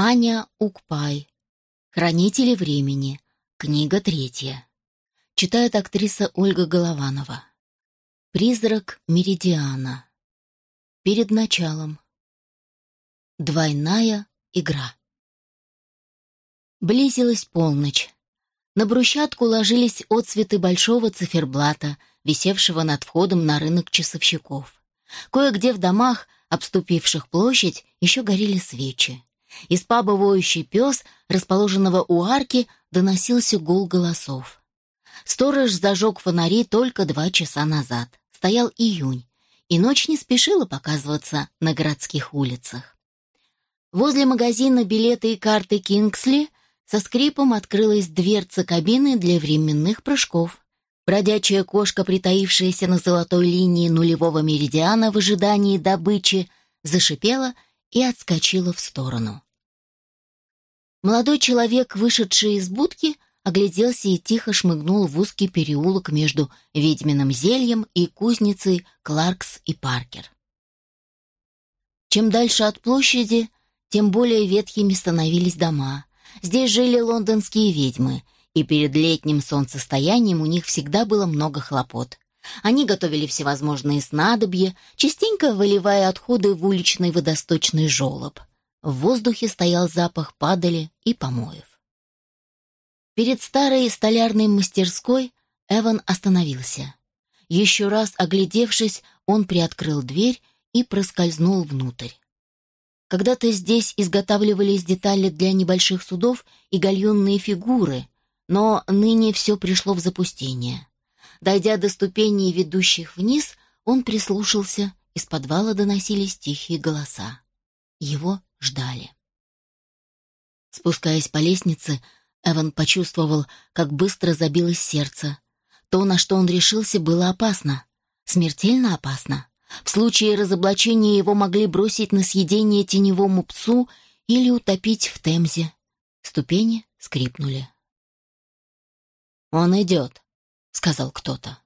Аня Укпай. Хранители времени. Книга третья. Читает актриса Ольга Голованова. Призрак Меридиана. Перед началом. Двойная игра. Близилась полночь. На брусчатку ложились отцветы большого циферблата, висевшего над входом на рынок часовщиков. Кое-где в домах, обступивших площадь, еще горели свечи. Из паба воющий пес, расположенного у арки, доносился гул голосов. Сторож зажег фонари только два часа назад. Стоял июнь, и ночь не спешила показываться на городских улицах. Возле магазина билеты и карты «Кингсли» со скрипом открылась дверца кабины для временных прыжков. Бродячая кошка, притаившаяся на золотой линии нулевого меридиана в ожидании добычи, зашипела и отскочила в сторону. Молодой человек, вышедший из будки, огляделся и тихо шмыгнул в узкий переулок между ведьминым зельем и кузницей Кларкс и Паркер. Чем дальше от площади, тем более ветхими становились дома. Здесь жили лондонские ведьмы, и перед летним солнцестоянием у них всегда было много хлопот. Они готовили всевозможные снадобья, частенько выливая отходы в уличный водосточный желоб. В воздухе стоял запах падали и помоев. Перед старой столярной мастерской Эван остановился. Еще раз оглядевшись, он приоткрыл дверь и проскользнул внутрь. Когда-то здесь изготавливались детали для небольших судов и гальюнные фигуры, но ныне все пришло в запустение. Дойдя до ступеней, ведущих вниз, он прислушался, из подвала доносились тихие голоса. Его ждали. Спускаясь по лестнице, Эван почувствовал, как быстро забилось сердце. То, на что он решился, было опасно. Смертельно опасно. В случае разоблачения его могли бросить на съедение теневому псу или утопить в Темзе. Ступени скрипнули. «Он идет», — сказал кто-то.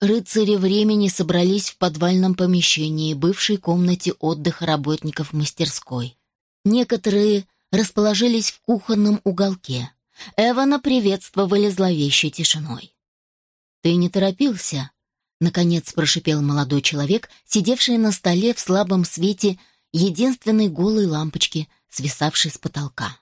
Рыцари времени собрались в подвальном помещении, бывшей комнате отдыха работников мастерской. Некоторые расположились в кухонном уголке. Эвана приветствовали зловещей тишиной. «Ты не торопился?» — наконец прошипел молодой человек, сидевший на столе в слабом свете единственной голой лампочки, свисавшей с потолка.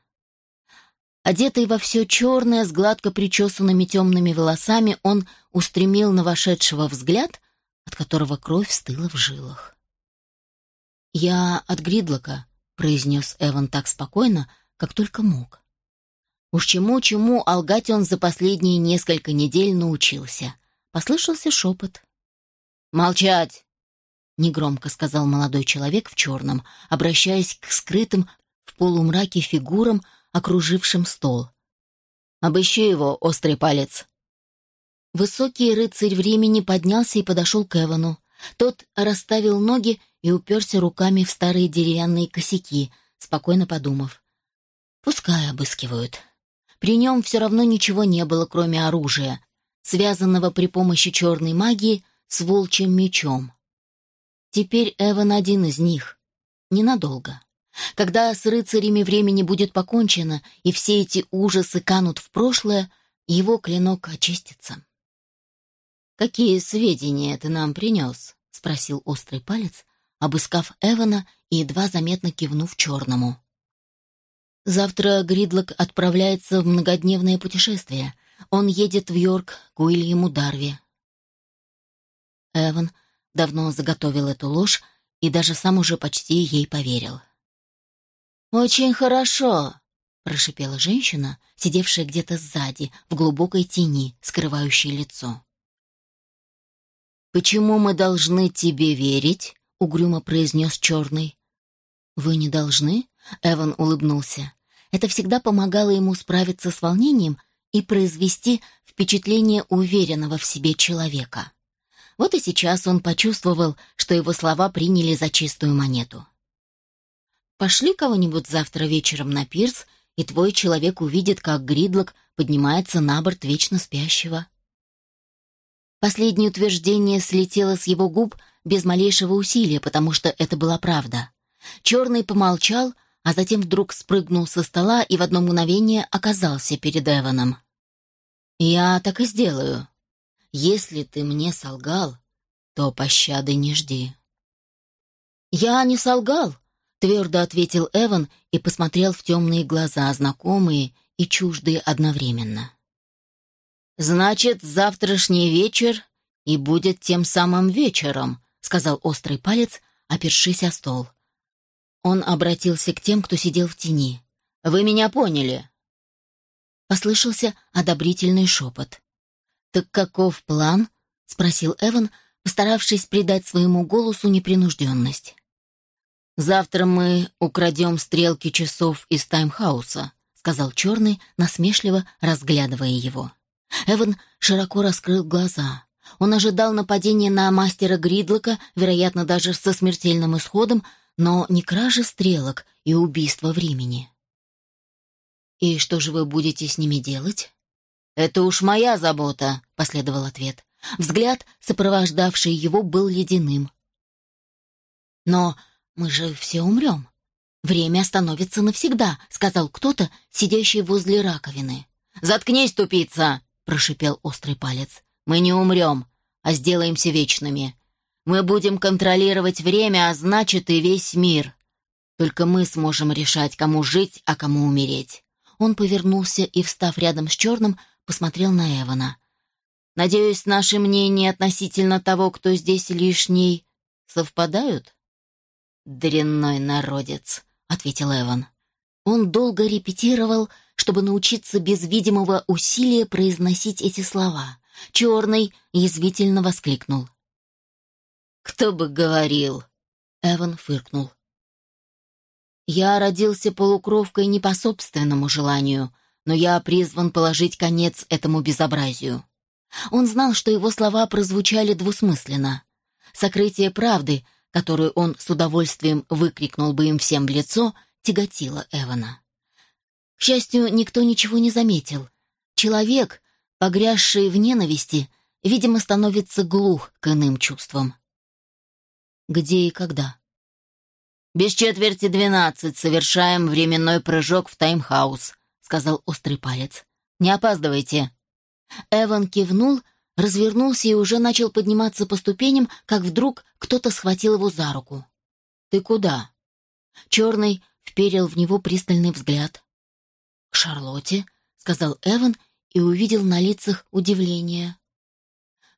Одетый во все черное, с гладко причесанными темными волосами, он устремил на вошедшего взгляд, от которого кровь стыла в жилах. «Я от Гридлока», — произнес Эван так спокойно, как только мог. Уж чему-чему, а лгать он за последние несколько недель научился. Послышался шепот. «Молчать!» — негромко сказал молодой человек в черном, обращаясь к скрытым в полумраке фигурам, окружившим стол. «Обыщи его, острый палец!» Высокий рыцарь времени поднялся и подошел к Эвану. Тот расставил ноги и уперся руками в старые деревянные косяки, спокойно подумав. «Пускай обыскивают. При нем все равно ничего не было, кроме оружия, связанного при помощи черной магии с волчьим мечом. Теперь Эван один из них. Ненадолго. Когда с рыцарями времени будет покончено, и все эти ужасы канут в прошлое, его клинок очистится. «Какие сведения ты нам принес?» — спросил острый палец, обыскав Эвана и едва заметно кивнув черному. «Завтра Гридлок отправляется в многодневное путешествие. Он едет в Йорк к Уильяму Дарви. Эван давно заготовил эту ложь и даже сам уже почти ей поверил. «Очень хорошо», — прошипела женщина, сидевшая где-то сзади, в глубокой тени, скрывающей лицо. «Почему мы должны тебе верить?» — угрюмо произнес черный. «Вы не должны?» — Эван улыбнулся. Это всегда помогало ему справиться с волнением и произвести впечатление уверенного в себе человека. Вот и сейчас он почувствовал, что его слова приняли за чистую монету. «Пошли кого-нибудь завтра вечером на пирс, и твой человек увидит, как Гридлок поднимается на борт вечно спящего». Последнее утверждение слетело с его губ без малейшего усилия, потому что это была правда. Черный помолчал, а затем вдруг спрыгнул со стола и в одно мгновение оказался перед Эваном. «Я так и сделаю. Если ты мне солгал, то пощады не жди». «Я не солгал», — твердо ответил Эван и посмотрел в темные глаза, знакомые и чуждые одновременно. «Значит, завтрашний вечер и будет тем самым вечером», — сказал острый палец, опершись о стол. Он обратился к тем, кто сидел в тени. «Вы меня поняли?» Послышался одобрительный шепот. «Так каков план?» — спросил Эван, постаравшись придать своему голосу непринужденность. «Завтра мы украдем стрелки часов из таймхауса», — сказал Черный, насмешливо разглядывая его. Эван широко раскрыл глаза. Он ожидал нападения на мастера Гридлока, вероятно, даже со смертельным исходом, но не кражи стрелок и убийства времени. «И что же вы будете с ними делать?» «Это уж моя забота», — последовал ответ. Взгляд, сопровождавший его, был ледяным. «Но мы же все умрем. Время остановится навсегда», — сказал кто-то, сидящий возле раковины. «Заткнись, тупица!» — прошипел острый палец. «Мы не умрем, а сделаемся вечными. Мы будем контролировать время, а значит и весь мир. Только мы сможем решать, кому жить, а кому умереть. Он повернулся и, встав рядом с черным, посмотрел на Эвана. «Надеюсь, наши мнения относительно того, кто здесь лишний, совпадают?» «Дрянной народец», — ответил Эван. Он долго репетировал, чтобы научиться без видимого усилия произносить эти слова. Черный язвительно воскликнул. «Кто бы говорил?» Эван фыркнул. «Я родился полукровкой не по собственному желанию, но я призван положить конец этому безобразию». Он знал, что его слова прозвучали двусмысленно. Сокрытие правды, которую он с удовольствием выкрикнул бы им всем в лицо, тяготило Эвана. К счастью, никто ничего не заметил. Человек, погрязший в ненависти, видимо, становится глух к иным чувствам. Где и когда? «Без четверти двенадцать совершаем временной прыжок в таймхаус», — сказал острый палец. «Не опаздывайте». Эван кивнул, развернулся и уже начал подниматься по ступеням, как вдруг кто-то схватил его за руку. «Ты куда?» Черный вперил в него пристальный взгляд. «К Шарлотте», — сказал Эван и увидел на лицах удивление.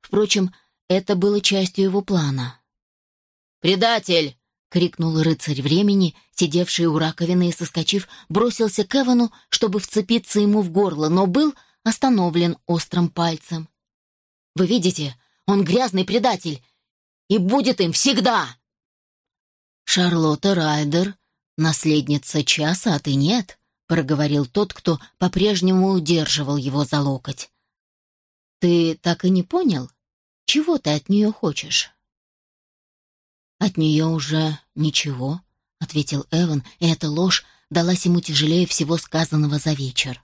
Впрочем, это было частью его плана. «Предатель!» — крикнул рыцарь времени, сидевший у раковины и, соскочив, бросился к Эвану, чтобы вцепиться ему в горло, но был остановлен острым пальцем. «Вы видите, он грязный предатель и будет им всегда!» «Шарлотта Райдер, наследница часа, а ты нет», — проговорил тот, кто по-прежнему удерживал его за локоть. «Ты так и не понял, чего ты от нее хочешь?» «От нее уже ничего», — ответил Эван, и эта ложь далась ему тяжелее всего сказанного за вечер.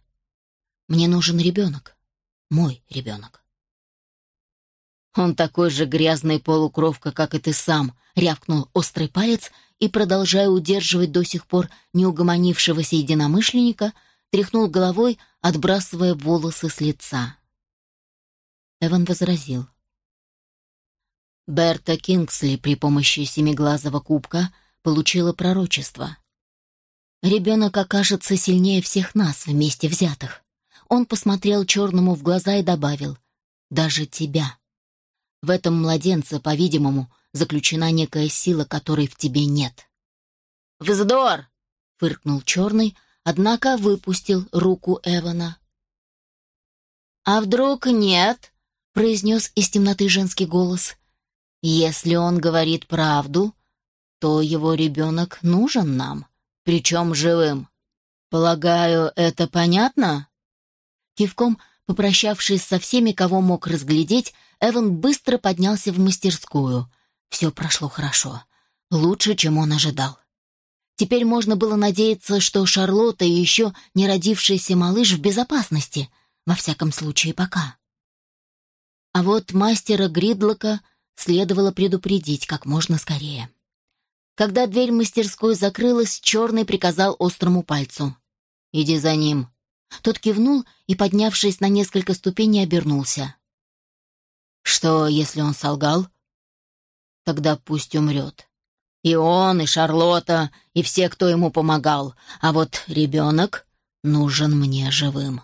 «Мне нужен ребенок. Мой ребенок». «Он такой же грязный полукровка, как и ты сам», — рявкнул острый палец и, продолжая удерживать до сих пор неугомонившегося единомышленника, тряхнул головой, отбрасывая волосы с лица. Эван возразил. Берта Кингсли при помощи семиглазого кубка получила пророчество. Ребенок окажется сильнее всех нас вместе взятых. Он посмотрел черному в глаза и добавил «даже тебя». В этом младенце, по-видимому, заключена некая сила, которой в тебе нет. «Вздор!» — фыркнул черный, однако выпустил руку Эвана. «А вдруг нет?» — произнес из темноты женский голос. Если он говорит правду, то его ребенок нужен нам, причем живым. Полагаю, это понятно?» Кивком, попрощавшись со всеми, кого мог разглядеть, Эван быстро поднялся в мастерскую. Все прошло хорошо. Лучше, чем он ожидал. Теперь можно было надеяться, что Шарлотта и еще не родившийся малыш в безопасности, во всяком случае пока. А вот мастера Гридлока следовало предупредить как можно скорее. Когда дверь мастерской закрылась, черный приказал острому пальцу. «Иди за ним». Тот кивнул и, поднявшись на несколько ступеней, обернулся. «Что, если он солгал?» «Тогда пусть умрет. И он, и Шарлотта, и все, кто ему помогал. А вот ребенок нужен мне живым».